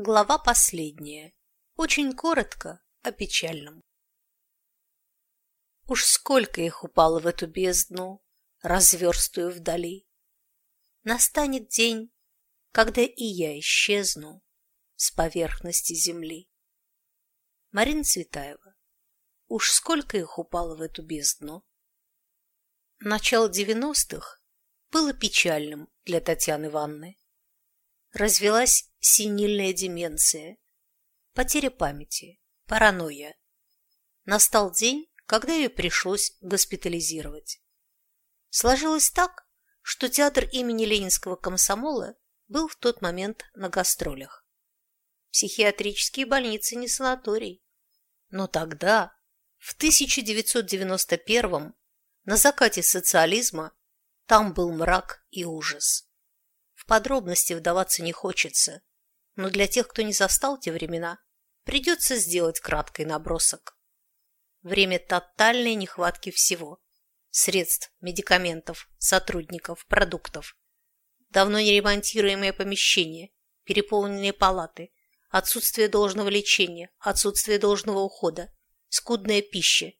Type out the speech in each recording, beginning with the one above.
Глава последняя. Очень коротко о печальном. Уж сколько их упало в эту бездну, разверстую вдали. Настанет день, когда и я исчезну с поверхности земли. Марина Цветаева. Уж сколько их упало в эту бездну. Начало девяностых было печальным для Татьяны Ивановны. Развелась синильная деменция, потеря памяти, паранойя. Настал день, когда ее пришлось госпитализировать. Сложилось так, что театр имени Ленинского комсомола был в тот момент на гастролях. Психиатрические больницы не санаторий. Но тогда, в 1991 на закате социализма, там был мрак и ужас. Подробности вдаваться не хочется, но для тех, кто не застал те времена, придется сделать краткий набросок. Время тотальной нехватки всего – средств, медикаментов, сотрудников, продуктов. Давно не ремонтируемые помещения, переполненные палаты, отсутствие должного лечения, отсутствие должного ухода, скудная пища,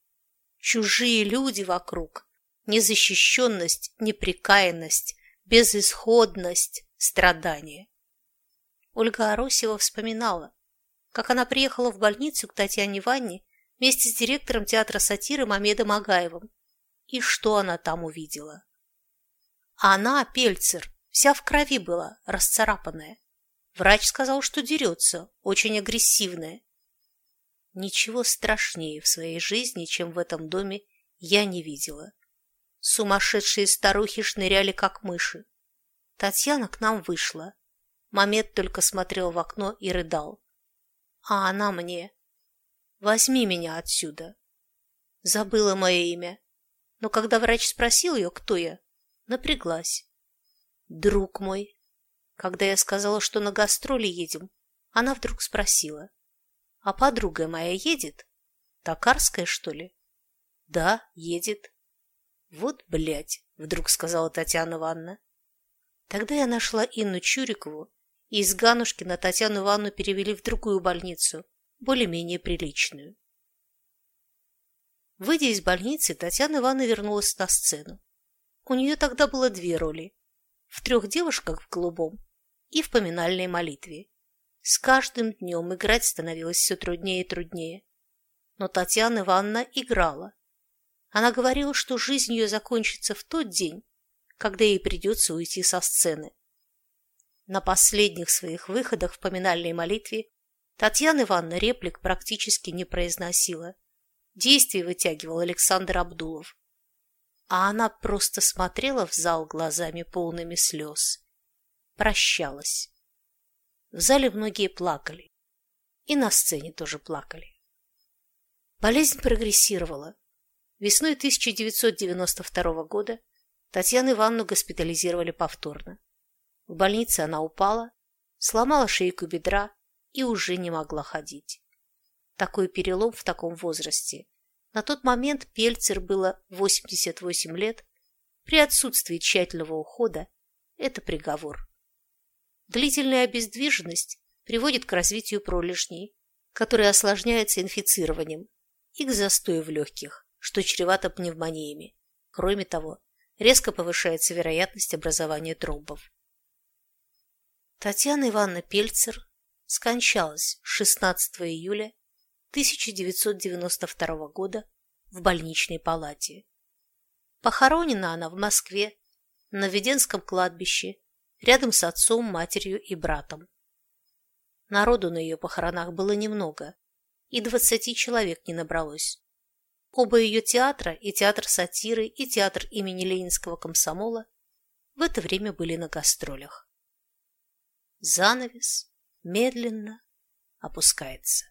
чужие люди вокруг, незащищенность, неприкаянность, безысходность, страдания. Ольга Аросева вспоминала, как она приехала в больницу к Татьяне Ванне вместе с директором театра сатиры Мамедом Агаевым. И что она там увидела? Она, Пельцер, вся в крови была, расцарапанная. Врач сказал, что дерется, очень агрессивная. Ничего страшнее в своей жизни, чем в этом доме, я не видела. Сумасшедшие старухи шныряли, как мыши. Татьяна к нам вышла. Мамед только смотрел в окно и рыдал. А она мне. «Возьми меня отсюда». Забыла мое имя. Но когда врач спросил ее, кто я, напряглась. «Друг мой». Когда я сказала, что на гастроли едем, она вдруг спросила. «А подруга моя едет? Токарская, что ли?» «Да, едет». «Вот, блядь», — вдруг сказала Татьяна Ивановна. Тогда я нашла Инну Чурикову и из Ганушкина Татьяну Ивановну перевели в другую больницу, более-менее приличную. Выйдя из больницы, Татьяна Ивановна вернулась на сцену. У нее тогда было две роли – в «Трех девушках в голубом» и в «Поминальной молитве». С каждым днем играть становилось все труднее и труднее. Но Татьяна Ивановна играла. Она говорила, что жизнь ее закончится в тот день, когда ей придется уйти со сцены. На последних своих выходах в поминальной молитве Татьяна Ивановна реплик практически не произносила. Действие вытягивал Александр Абдулов. А она просто смотрела в зал глазами полными слез. Прощалась. В зале многие плакали. И на сцене тоже плакали. Болезнь прогрессировала. Весной 1992 года Татьяну Ивановну госпитализировали повторно. В больнице она упала, сломала шейку бедра и уже не могла ходить. Такой перелом в таком возрасте. На тот момент Пельцер было 88 лет. При отсутствии тщательного ухода это приговор. Длительная обездвиженность приводит к развитию пролежней, которые осложняются инфицированием и к застою в легких, что чревато пневмониями. Кроме того, резко повышается вероятность образования тромбов. Татьяна Ивановна Пельцер скончалась 16 июля 1992 года в больничной палате. Похоронена она в Москве на Веденском кладбище рядом с отцом, матерью и братом. Народу на ее похоронах было немного, и двадцати человек не набралось. Оба ее театра, и театр сатиры, и театр имени Ленинского комсомола, в это время были на гастролях. Занавес медленно опускается.